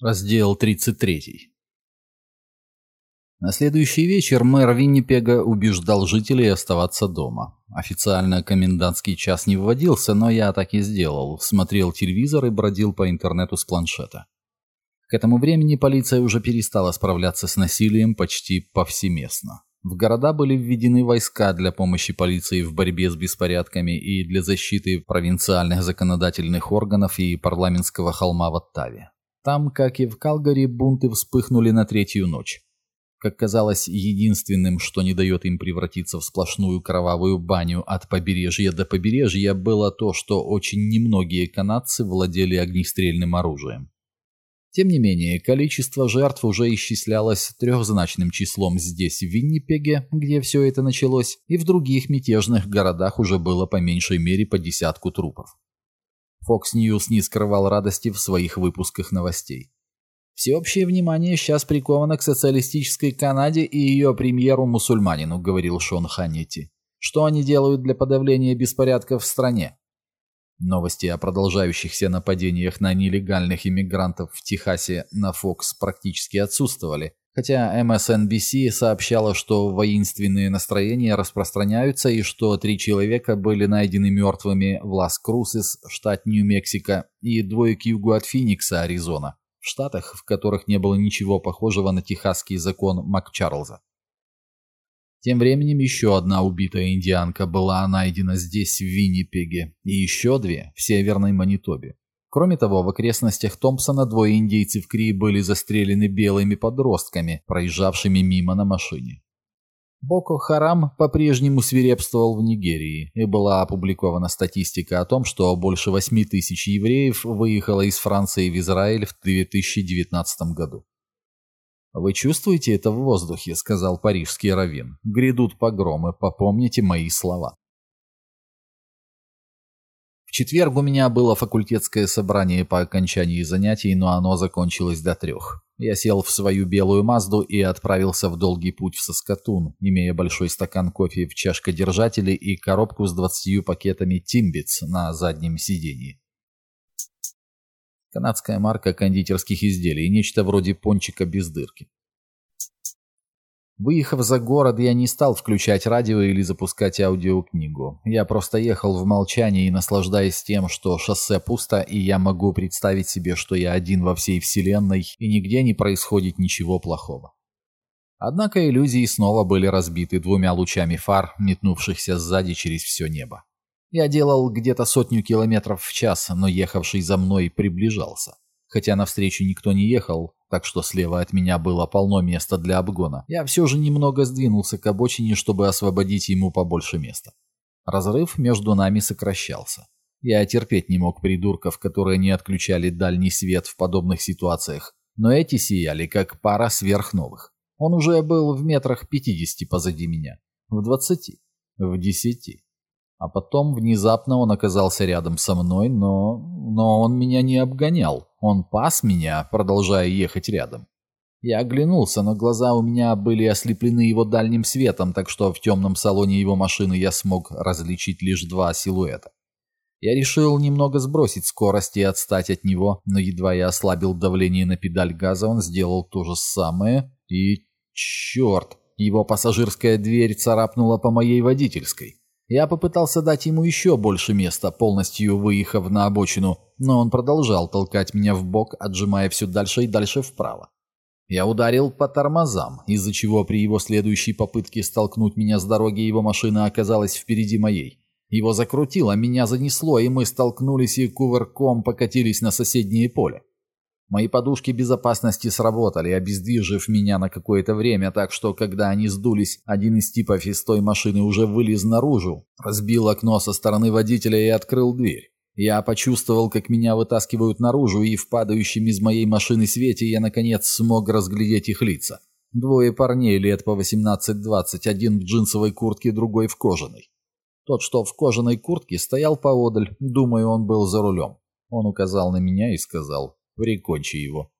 Раздел 33. На следующий вечер мэр Виннипега убеждал жителей оставаться дома. Официально комендантский час не вводился, но я так и сделал. Смотрел телевизор и бродил по интернету с планшета. К этому времени полиция уже перестала справляться с насилием почти повсеместно. В города были введены войска для помощи полиции в борьбе с беспорядками и для защиты провинциальных законодательных органов и парламентского холма в Оттаве. Там, как и в Калгари, бунты вспыхнули на третью ночь. Как казалось, единственным, что не дает им превратиться в сплошную кровавую баню от побережья до побережья, было то, что очень немногие канадцы владели огнестрельным оружием. Тем не менее, количество жертв уже исчислялось трехзначным числом здесь, в Виннипеге, где все это началось, и в других мятежных городах уже было по меньшей мере по десятку трупов. Fox News не скрывал радости в своих выпусках новостей. «Всеобщее внимание сейчас приковано к социалистической Канаде и ее премьеру-мусульманину», — говорил Шон Ханнити. «Что они делают для подавления беспорядков в стране?» Новости о продолжающихся нападениях на нелегальных иммигрантов в Техасе на Fox практически отсутствовали, хотя MSNBC сообщала, что воинственные настроения распространяются и что три человека были найдены мертвыми в Лас-Крусес, штат Нью-Мексико, и двое к югу от Финикса, Аризона, в штатах, в которых не было ничего похожего на техасский закон МакЧарлза. Тем временем еще одна убитая индианка была найдена здесь, в Виннипеге, и еще две в Северной Манитобе. Кроме того, в окрестностях Томпсона двое индейцев Кри были застрелены белыми подростками, проезжавшими мимо на машине. Боко-Харам по-прежнему свирепствовал в Нигерии, и была опубликована статистика о том, что больше 8 тысяч евреев выехало из Франции в Израиль в 2019 году. «Вы чувствуете это в воздухе?» — сказал парижский раввин. «Грядут погромы, попомните мои слова» четверг у меня было факультетское собрание по окончании занятий, но оно закончилось до трех. Я сел в свою белую Мазду и отправился в долгий путь в Соскатун, имея большой стакан кофе в чашкодержателе и коробку с двадцатью пакетами «Тимбитс» на заднем сиденье. Канадская марка кондитерских изделий, нечто вроде пончика без дырки. Выехав за город, я не стал включать радио или запускать аудиокнигу. Я просто ехал в молчании, наслаждаясь тем, что шоссе пусто, и я могу представить себе, что я один во всей вселенной, и нигде не происходит ничего плохого. Однако иллюзии снова были разбиты двумя лучами фар, метнувшихся сзади через все небо. Я делал где-то сотню километров в час, но ехавший за мной приближался. Хотя навстречу никто не ехал, так что слева от меня было полно места для обгона, я все же немного сдвинулся к обочине, чтобы освободить ему побольше места. Разрыв между нами сокращался. Я терпеть не мог придурков, которые не отключали дальний свет в подобных ситуациях, но эти сияли, как пара сверхновых. Он уже был в метрах пятидесяти позади меня, в двадцати, в десяти. А потом внезапно он оказался рядом со мной, но... но он меня не обгонял. Он пас меня, продолжая ехать рядом. Я оглянулся, но глаза у меня были ослеплены его дальним светом, так что в темном салоне его машины я смог различить лишь два силуэта. Я решил немного сбросить скорость и отстать от него, но едва я ослабил давление на педаль газа, он сделал то же самое и... Черт! Его пассажирская дверь царапнула по моей водительской. Я попытался дать ему еще больше места, полностью выехав на обочину, но он продолжал толкать меня в бок, отжимая все дальше и дальше вправо. Я ударил по тормозам, из-за чего при его следующей попытке столкнуть меня с дороги его машина оказалась впереди моей. Его закрутило, меня занесло, и мы столкнулись и кувырком покатились на соседнее поле. Мои подушки безопасности сработали, обездвижив меня на какое-то время, так что, когда они сдулись, один из типов из той машины уже вылез наружу, разбил окно со стороны водителя и открыл дверь. Я почувствовал, как меня вытаскивают наружу, и в падающем из моей машины свете я, наконец, смог разглядеть их лица. Двое парней лет по 18-20, один в джинсовой куртке, другой в кожаной. Тот, что в кожаной куртке, стоял поодаль, думаю, он был за рулем. Он указал на меня и сказал Прикончи его.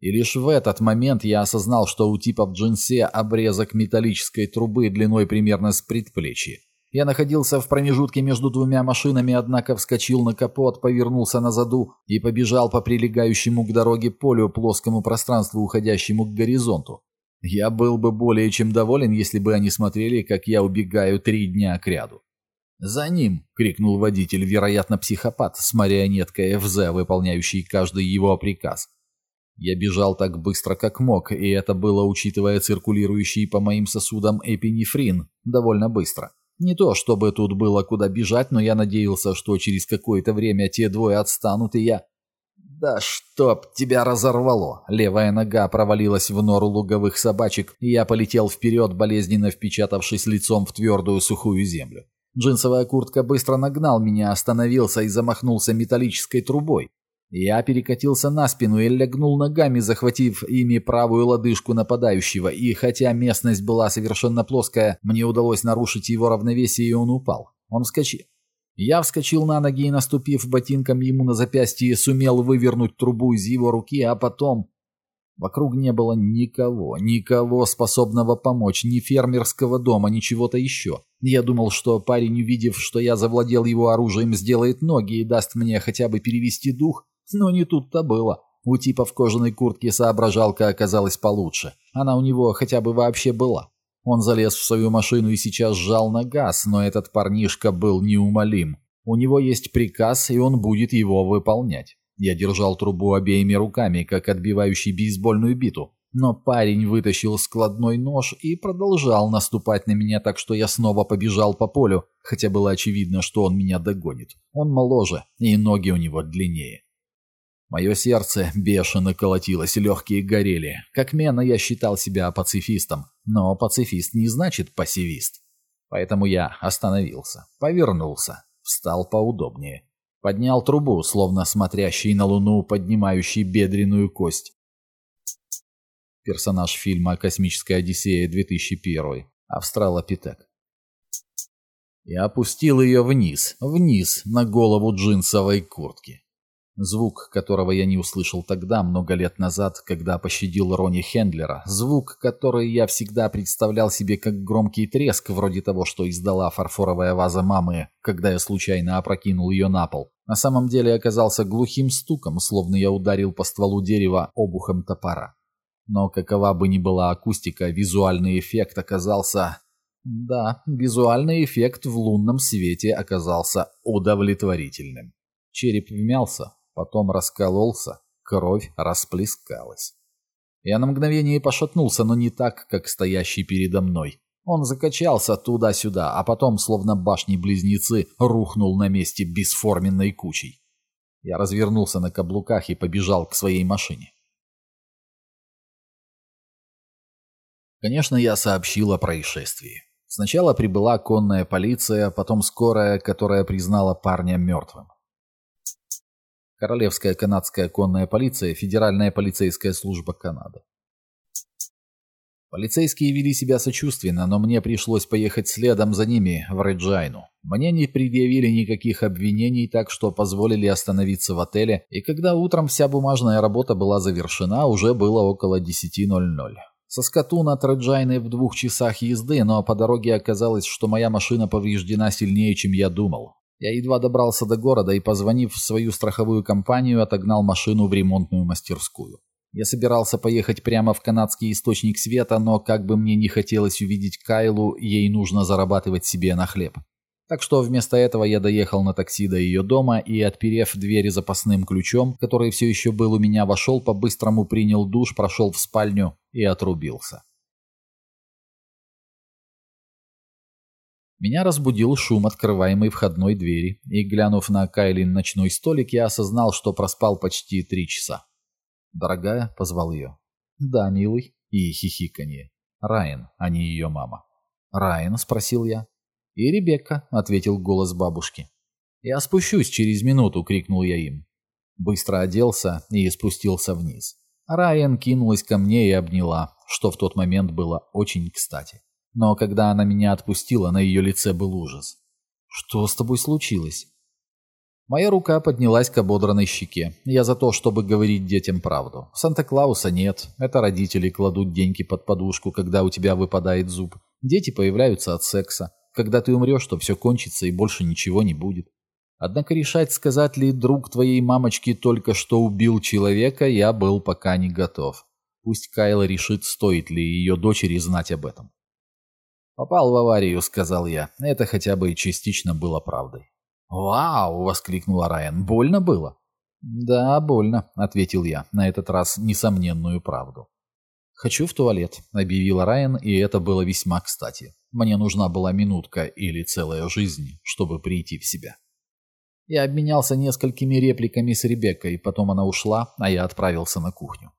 И лишь в этот момент я осознал, что у типа в джинсе обрезок металлической трубы длиной примерно с предплечья. Я находился в промежутке между двумя машинами, однако вскочил на капот, повернулся на заду и побежал по прилегающему к дороге полю плоскому пространству, уходящему к горизонту. Я был бы более чем доволен, если бы они смотрели, как я убегаю три дня кряду. «За ним!» — крикнул водитель, вероятно, психопат с марионеткой ФЗ, выполняющий каждый его приказ. Я бежал так быстро, как мог, и это было, учитывая циркулирующий по моим сосудам эпинефрин, довольно быстро. Не то, чтобы тут было куда бежать, но я надеялся, что через какое-то время те двое отстанут, и я... Да чтоб тебя разорвало! Левая нога провалилась в нору луговых собачек, и я полетел вперед, болезненно впечатавшись лицом в твердую сухую землю. Джинсовая куртка быстро нагнал меня, остановился и замахнулся металлической трубой. Я перекатился на спину и лягнул ногами, захватив ими правую лодыжку нападающего, и хотя местность была совершенно плоская, мне удалось нарушить его равновесие, и он упал. Он вскочил. Я вскочил на ноги и, наступив ботинком ему на запястье, сумел вывернуть трубу из его руки, а потом... Вокруг не было никого, никого способного помочь, ни фермерского дома, ни чего-то еще. Я думал, что парень, увидев, что я завладел его оружием, сделает ноги и даст мне хотя бы перевести дух, но не тут-то было. У типа в кожаной куртке соображалка оказалась получше. Она у него хотя бы вообще была. Он залез в свою машину и сейчас сжал на газ, но этот парнишка был неумолим. У него есть приказ, и он будет его выполнять. Я держал трубу обеими руками, как отбивающий бейсбольную биту. Но парень вытащил складной нож и продолжал наступать на меня, так что я снова побежал по полю, хотя было очевидно, что он меня догонит. Он моложе, и ноги у него длиннее. Мое сердце бешено колотилось, легкие горели. Как мена я считал себя пацифистом, но пацифист не значит пассивист. Поэтому я остановился, повернулся, встал поудобнее. Поднял трубу, словно смотрящий на луну, поднимающий бедренную кость. Персонаж фильма «Космическая Одиссея» 2001. Австралопитек. И опустил ее вниз, вниз, на голову джинсовой куртки. Звук, которого я не услышал тогда, много лет назад, когда пощадил Ронни Хендлера. Звук, который я всегда представлял себе как громкий треск, вроде того, что издала фарфоровая ваза мамы, когда я случайно опрокинул ее на пол. На самом деле оказался глухим стуком, словно я ударил по стволу дерева обухом топора. Но какова бы ни была акустика, визуальный эффект оказался... Да, визуальный эффект в лунном свете оказался удовлетворительным. Череп вмялся, потом раскололся, кровь расплескалась. Я на мгновение пошатнулся, но не так, как стоящий передо мной. Он закачался туда-сюда, а потом, словно башни-близнецы, рухнул на месте бесформенной кучей. Я развернулся на каблуках и побежал к своей машине. Конечно, я сообщил о происшествии. Сначала прибыла конная полиция, потом скорая, которая признала парня мертвым. Королевская канадская конная полиция, Федеральная полицейская служба Канады. Полицейские вели себя сочувственно, но мне пришлось поехать следом за ними в Реджайну. Мне не предъявили никаких обвинений, так что позволили остановиться в отеле, и когда утром вся бумажная работа была завершена, уже было около 10.00. Со Скатун от Реджайны в двух часах езды, но по дороге оказалось, что моя машина повреждена сильнее, чем я думал. Я едва добрался до города и, позвонив в свою страховую компанию, отогнал машину в ремонтную мастерскую. Я собирался поехать прямо в канадский источник света, но как бы мне не хотелось увидеть Кайлу, ей нужно зарабатывать себе на хлеб. Так что вместо этого я доехал на такси до ее дома и, отперев двери запасным ключом, который все еще был у меня, вошел, по-быстрому принял душ, прошел в спальню и отрубился. Меня разбудил шум открываемой входной двери, и, глянув на Кайлин ночной столик, я осознал, что проспал почти три часа. «Дорогая», — позвал ее. «Да, милый», и хихиканье. «Райан, а не ее мама». «Райан?» — спросил я. «И Ребекка», — ответил голос бабушки. «Я спущусь через минуту», — крикнул я им. Быстро оделся и спустился вниз. Райан кинулась ко мне и обняла, что в тот момент было очень кстати. Но когда она меня отпустила, на ее лице был ужас. «Что с тобой случилось?» Моя рука поднялась к ободранной щеке. Я за то, чтобы говорить детям правду. Санта-Клауса нет. Это родители кладут деньги под подушку, когда у тебя выпадает зуб. Дети появляются от секса. Когда ты умрешь, то все кончится и больше ничего не будет. Однако решать, сказать ли друг твоей мамочки только что убил человека, я был пока не готов. Пусть Кайла решит, стоит ли ее дочери знать об этом. «Попал в аварию», — сказал я. Это хотя бы частично было правдой. «Вау!» — воскликнула Райан. «Больно было?» «Да, больно», — ответил я, на этот раз несомненную правду. «Хочу в туалет», — объявила Райан, и это было весьма кстати. Мне нужна была минутка или целая жизнь, чтобы прийти в себя. Я обменялся несколькими репликами с Ребеккой, потом она ушла, а я отправился на кухню.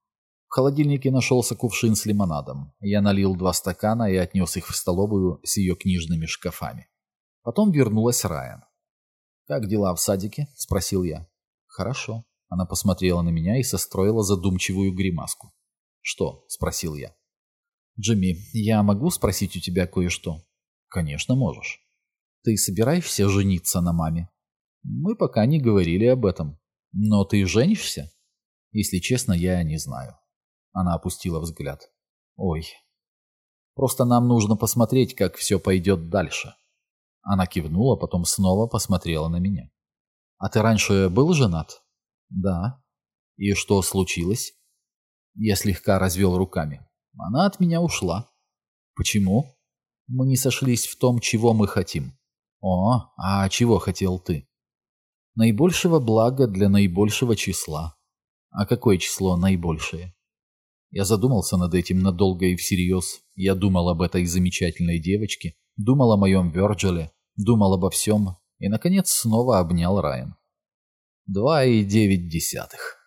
В холодильнике нашелся кувшин с лимонадом. Я налил два стакана и отнес их в столовую с ее книжными шкафами. Потом вернулась Райан. «Как дела в садике?» – спросил я. «Хорошо». Она посмотрела на меня и состроила задумчивую гримаску. «Что?» – спросил я. «Джимми, я могу спросить у тебя кое-что?» «Конечно можешь». «Ты собираешься жениться на маме?» «Мы пока не говорили об этом. Но ты женишься?» «Если честно, я не знаю». Она опустила взгляд. «Ой. Просто нам нужно посмотреть, как все пойдет дальше». Она кивнула, потом снова посмотрела на меня. «А ты раньше был женат?» «Да». «И что случилось?» Я слегка развел руками. «Она от меня ушла». «Почему?» «Мы не сошлись в том, чего мы хотим». «О, а чего хотел ты?» «Наибольшего блага для наибольшего числа». «А какое число наибольшее?» Я задумался над этим надолго и всерьез. Я думал об этой замечательной девочке, думал о моем Вёрджиле, думал обо всем и, наконец, снова обнял Райан. Два и девять десятых.